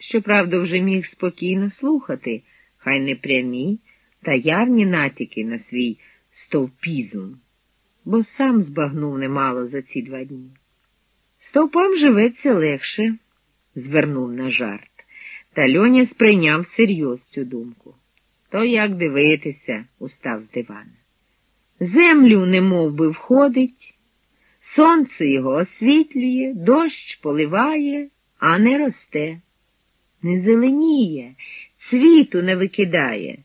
Щоправда, вже міг спокійно слухати, хай не прямі та явні натяки на свій стовпізм, бо сам збагнув немало за ці два дні. Стовпам живеться легше, звернув на жарт, та Льоня сприйняв серйоз цю думку. То як дивитися, устав з дивана. Землю немов би входить, сонце його освітлює, дощ поливає, а не росте, не зеленіє, цвіту не викидає.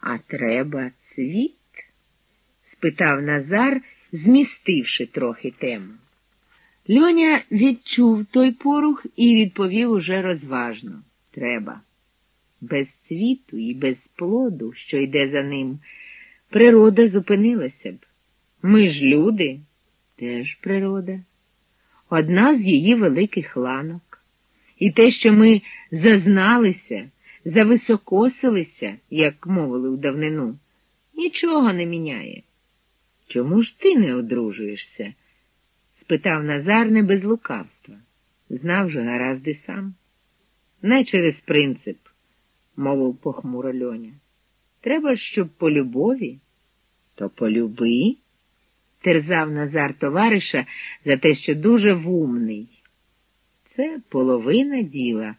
А треба цвіт? спитав Назар, змістивши трохи тему. Льоня відчув той порух і відповів уже розважно треба. Без цвіту і без плоду, що йде за ним, природа зупинилася б. Ми ж люди, теж природа, одна з її великих ланок. І те, що ми зазналися, зависокосилися, як мовили в давнину, нічого не міняє. Чому ж ти не одружуєшся? спитав Назар не без лукавства. Знав же гаразд сам. Не через принцип, мовив похмуро льоня. Треба, щоб по любові, то полюби, терзав Назар товариша за те, що дуже вумний. Це половина діла,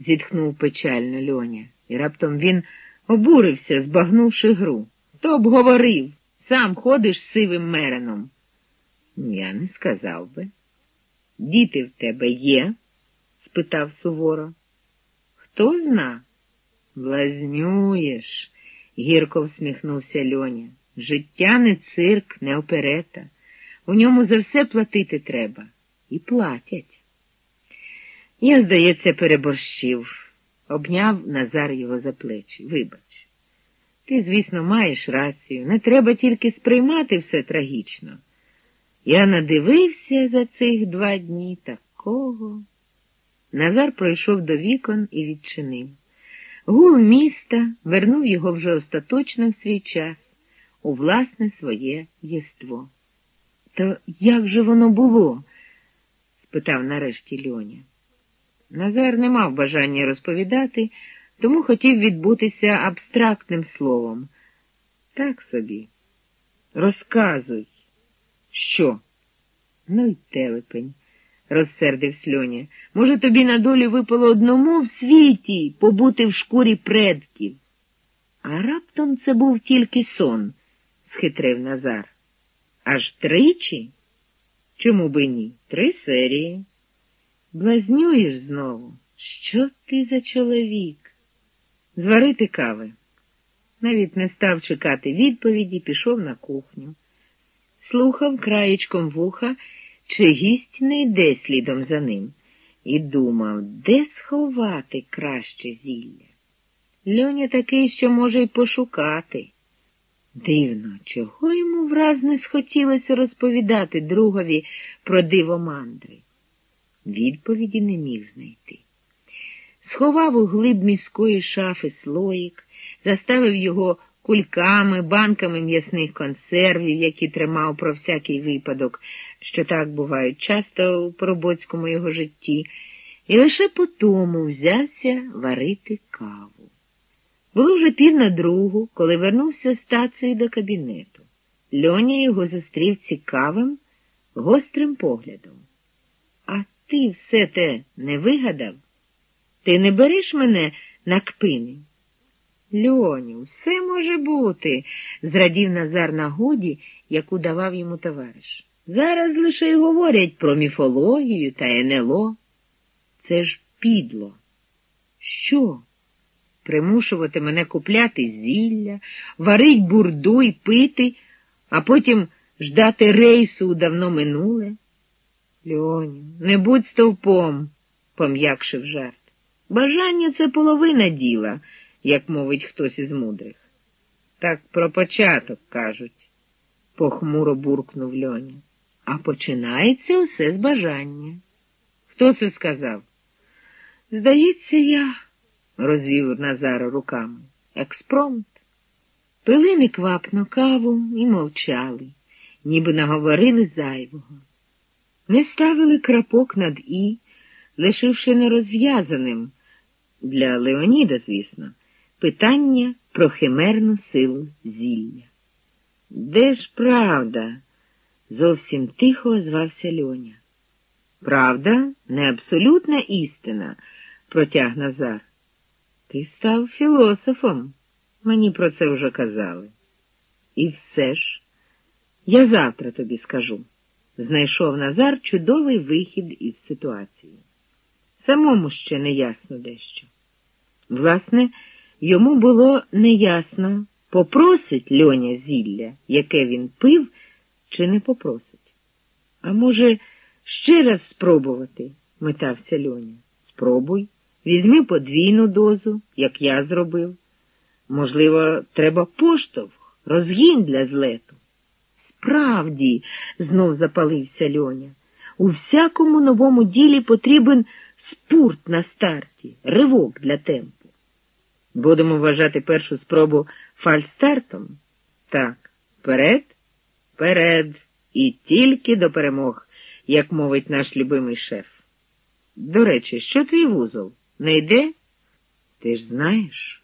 зітхнув печально льоня, і раптом він обурився, збагнувши гру. Хто б говорив, сам ходиш сивим мереном. Я не сказав би. Діти в тебе є? спитав суворо. Хто зна? Блазнюєш, гірко всміхнувся Льоня. Життя не цирк, не оперета. У ньому за все платити треба. І платять. Я, здається, переборщив, обняв Назар його за плечі. Вибач. Ти, звісно, маєш рацію. Не треба тільки сприймати все трагічно. Я надивився за цих два дні такого. Назар пройшов до вікон і відчинив. Гул міста вернув його вже остаточно в свій час, у власне своє єство. То як же воно було? спитав нарешті Льоня. Назар не мав бажання розповідати, тому хотів відбутися абстрактним словом. Так собі. Розказуй. Що? Ну й телепень, розсердив сльоня. Може, тобі на долю випало одному в світі побути в шкурі предків. А раптом це був тільки сон, схитрив Назар. Аж тричі? Чому би ні? Три серії. Блазнюєш знову. Що ти за чоловік? Зварити кави. Навіть не став чекати відповіді, пішов на кухню. Слухав краєчком вуха, чи гість не йде слідом за ним, і думав, де сховати краще зілля. Льоня такий, що може й пошукати. Дивно, чого йому враз не схотілося розповідати другові про диво мандри. Відповіді не міг знайти. Сховав у глиб міської шафи слоїк, заставив його кульками, банками м'ясних консервів, які тримав про всякий випадок, що так бувають часто у поробоцькому його житті, і лише по тому взявся варити каву. Було вже пів на другу, коли вернувся з тацею до кабінету. Льоня його зустрів цікавим, гострим поглядом. Ти все те не вигадав? Ти не береш мене на кпини? Льоню, все може бути, зрадів Назар нагоді, яку давав йому товариш. Зараз лише й говорять про міфологію та НЛО. Це ж підло. Що? Примушувати мене купляти зілля, варить бурду й пити, а потім ждати рейсу у давно минуле? Льоню, не будь стовпом, пом'якшив жарт. Бажання це половина діла, як мовить хтось із мудрих. Так про початок кажуть, похмуро буркнув Льоня. А починається усе з бажання. Хто це сказав? Здається, я, розвів Назара руками. Експромт. Пили неквапно каву і мовчали, ніби наговорили зайвого. Не ставили крапок над і, лишивши нерозв'язаним для Леоніда, звісно, питання про химерну силу зілля. Де ж правда? зовсім тихо озвався Льоня. Правда, не абсолютна істина, протяг Назар. Ти став філософом, мені про це вже казали. І все ж, я завтра тобі скажу, знайшов Назар чудовий вихід із ситуації. Самому ще не ясно дещо. Власне, йому було неясно, попросить льоня зілля, яке він пив, чи не попросить. А може, ще раз спробувати, метався льоня. Спробуй, візьми подвійну дозу, як я зробив. Можливо, треба поштовх, розгін для злету. Справді, знов запалився льоня. У всякому новому ділі потрібен спурт на старті, ривок для темпу. Будемо вважати першу спробу фальстартом? Так, вперед, вперед, і тільки до перемог, як мовить наш любимий шеф. До речі, що твій вузол? Не йде? Ти ж знаєш?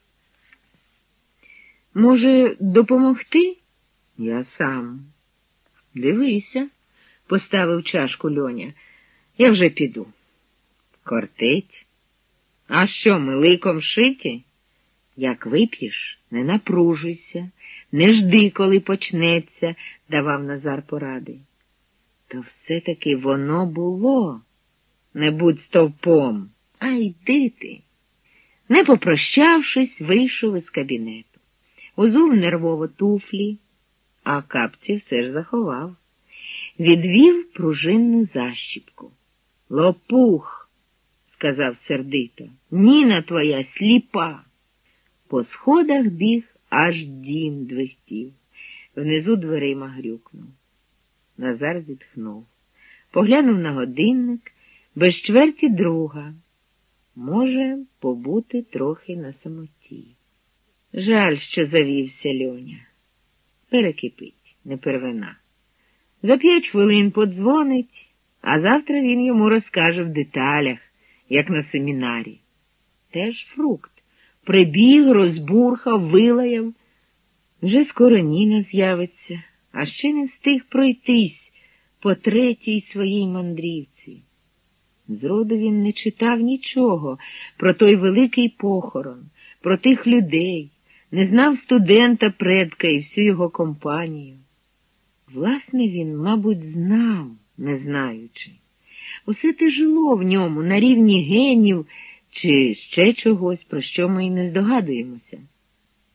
Може, допомогти? Я сам. Дивися, поставив чашку льоня. Я вже піду. Кортить. А що, ми ликом шиті? Як вип'єш, не напружуйся, не жди, коли почнеться, давав Назар поради. То все-таки воно було. Не будь стовпом, а йди ти. Не попрощавшись, вийшов із кабінету. Узув нервово туфлі, а капці все ж заховав. Відвів пружинну защіпку. Лопух, сказав сердито, Ніна твоя сліпа. По сходах біг, аж дім двихтів. Внизу дверима грюкнув. Назар зітхнув. Поглянув на годинник без чверті друга. Може, побути трохи на самоті. Жаль, що завівся льоня. Перекипить, не первина. За п'ять хвилин подзвонить, а завтра він йому розкаже в деталях, як на семінарі. Теж фрукт. Прибіг, розбурхав, вилаяв. Вже скоро Ніна з'явиться, а ще не встиг пройтись по третій своїй мандрівці. Зроду він не читав нічого про той великий похорон, про тих людей, не знав студента предка і всю його компанію. Власне, він, мабуть, знав, не знаючи. Усе те жило в ньому на рівні генів чи ще чогось, про що ми й не здогадуємося.